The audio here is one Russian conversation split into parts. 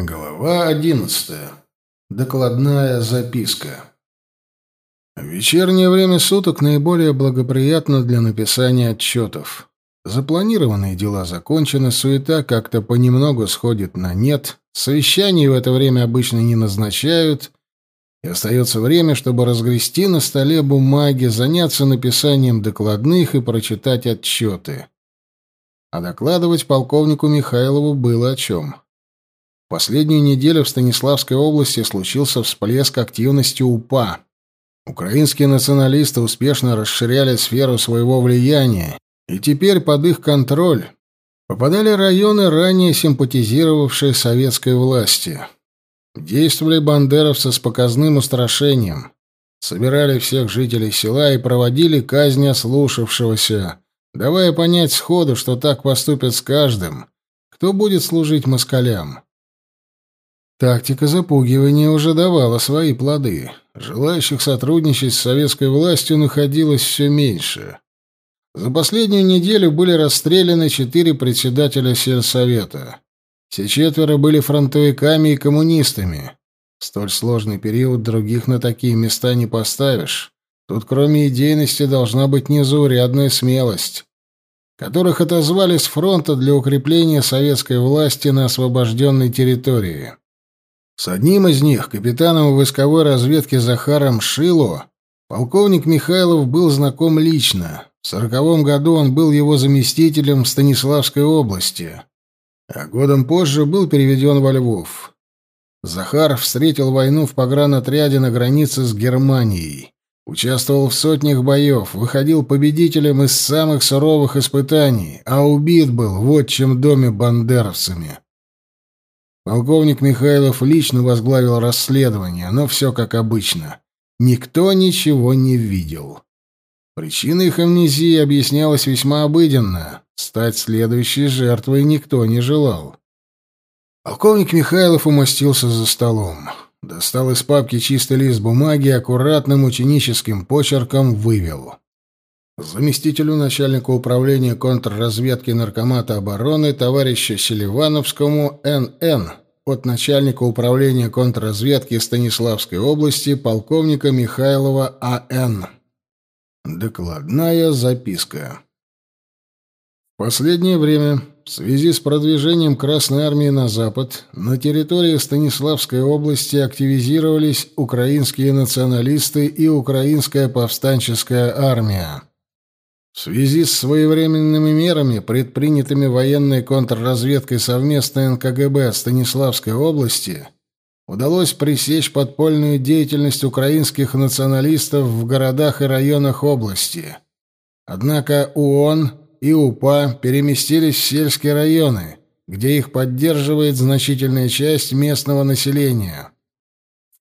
Глава одиннадцатая. Докладная записка. Вечернее время суток наиболее благоприятно для написания отчетов. Запланированные дела закончены, суета как-то понемногу сходит на нет, совещаний в это время обычно не назначают, и остается время, чтобы разгрести на столе бумаги, заняться написанием докладных и прочитать отчеты. А докладывать полковнику Михайлову было о чем. Последнюю неделю в Станиславской области случился всплеск активности УПА. Украинские националисты успешно расширяли сферу своего влияния, и теперь под их контроль попадали районы, ранее симпатизировавшие советской власти. Действовали бандеровцы с показным устрашением. Собирали всех жителей села и проводили казнь ослушавшегося, давая понять сходу, что так поступят с каждым, кто будет служить москалям. Тактика запугивания уже давала свои плоды. Желающих сотрудничать с советской властью находилось все меньше. За последнюю неделю были расстреляны четыре председателя сельсовета. Все четверо были фронтовиками и коммунистами. В столь сложный период других на такие места не поставишь. Тут кроме идейности должна быть незаурядная смелость, которых отозвали с фронта для укрепления советской власти на освобожденной территории. С одним из них, капитаном войсковой разведки Захаром Шило, полковник Михайлов был знаком лично. В сороковом году он был его заместителем в Станиславской области, а годом позже был переведен во Львов. Захар встретил войну в погранотряде на границе с Германией. Участвовал в сотнях боев, выходил победителем из самых суровых испытаний, а убит был в отчим доме бандеровцами. Полковник Михайлов лично возглавил расследование, но все как обычно. Никто ничего не видел. Причина их амнезии объяснялась весьма обыденно. Стать следующей жертвой никто не желал. Полковник Михайлов умостился за столом. Достал из папки чистый лист бумаги и аккуратным ученическим почерком вывел заместителю начальника управления контрразведки Наркомата обороны товарищу Селивановскому Н.Н. от начальника управления контрразведки Станиславской области полковника Михайлова А.Н. Докладная записка. В последнее время в связи с продвижением Красной Армии на запад на территории Станиславской области активизировались украинские националисты и украинская повстанческая армия. В связи с своевременными мерами, предпринятыми военной контрразведкой совместно НКГБ Станиславской области, удалось пресечь подпольную деятельность украинских националистов в городах и районах области. Однако УОН и УПА переместились в сельские районы, где их поддерживает значительная часть местного населения.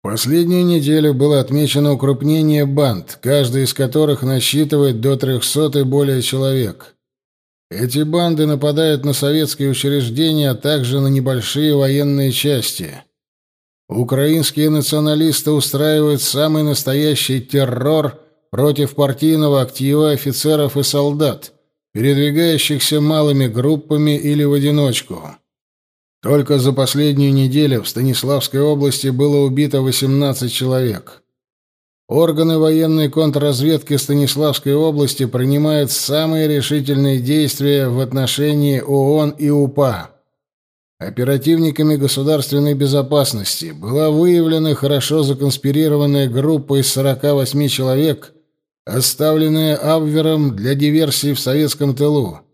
Последнюю неделю было отмечено укрупнение банд, каждая из которых насчитывает до 300 и более человек. Эти банды нападают на советские учреждения, а также на небольшие военные части. Украинские националисты устраивают самый настоящий террор против партийного актива офицеров и солдат, передвигающихся малыми группами или в одиночку. Только за последнюю неделю в Станиславской области было убито 18 человек. Органы военной контрразведки Станиславской области принимают самые решительные действия в отношении ООН и УПА. Оперативниками государственной безопасности была выявлена хорошо законспирированная группа из 48 человек, оставленная Абвером для диверсии в советском тылу.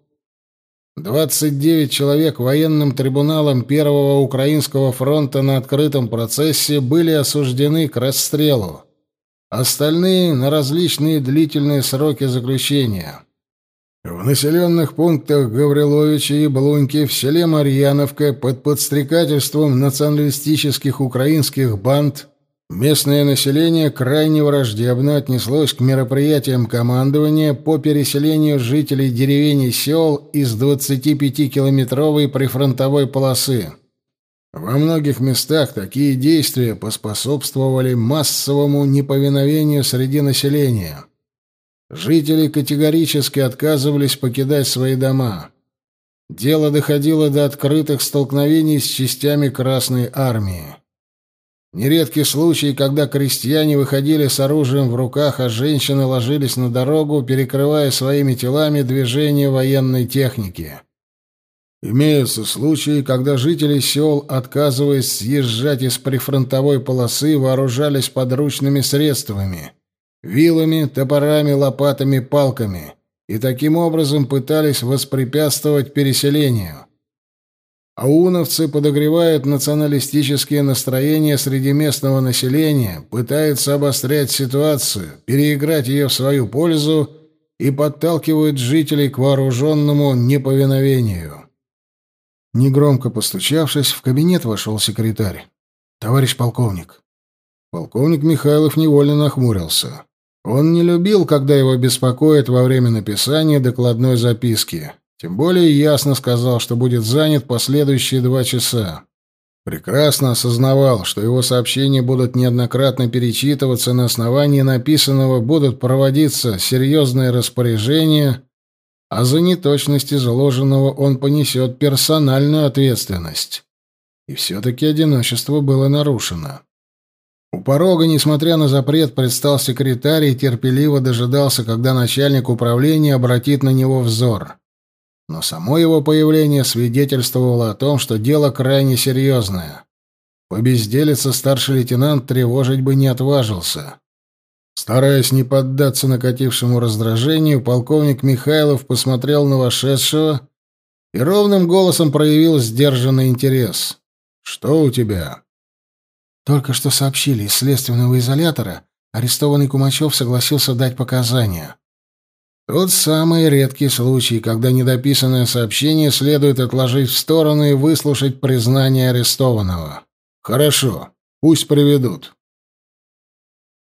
29 человек военным трибуналом Первого Украинского фронта на открытом процессе были осуждены к расстрелу. Остальные — на различные длительные сроки заключения. В населенных пунктах Гавриловича и Блуньки в селе Марьяновка под подстрекательством националистических украинских банд Местное население крайне враждебно отнеслось к мероприятиям командования по переселению жителей деревень и сел из 25-километровой прифронтовой полосы. Во многих местах такие действия поспособствовали массовому неповиновению среди населения. Жители категорически отказывались покидать свои дома. дело доходило до открытых столкновений с частями Красной Армии. Нередки случаи, когда крестьяне выходили с оружием в руках, а женщины ложились на дорогу, перекрывая своими телами движение военной техники. Имеются случаи, когда жители сел, отказываясь съезжать из прифронтовой полосы, вооружались подручными средствами — вилами, топорами, лопатами, палками — и таким образом пытались воспрепятствовать переселению. Ауновцы подогревают националистические настроения среди местного населения, пытаются обострять ситуацию, переиграть ее в свою пользу и подталкивают жителей к вооруженному неповиновению. Негромко постучавшись, в кабинет вошел секретарь. «Товарищ полковник». Полковник Михайлов невольно нахмурился. Он не любил, когда его беспокоят во время написания докладной записки. Тем более ясно сказал, что будет занят последующие два часа. Прекрасно осознавал, что его сообщения будут неоднократно перечитываться, на основании написанного будут проводиться серьезные распоряжения, а за неточность изложенного он понесет персональную ответственность. И все-таки одиночество было нарушено. У порога, несмотря на запрет, предстал секретарь и терпеливо дожидался, когда начальник управления обратит на него взор. Но само его появление свидетельствовало о том, что дело крайне серьезное. По старший лейтенант тревожить бы не отважился. Стараясь не поддаться накатившему раздражению, полковник Михайлов посмотрел на вошедшего и ровным голосом проявил сдержанный интерес. «Что у тебя?» «Только что сообщили из следственного изолятора. Арестованный Кумачев согласился дать показания». Тот самый редкий случай, когда недописанное сообщение следует отложить в сторону и выслушать признание арестованного. «Хорошо, пусть приведут».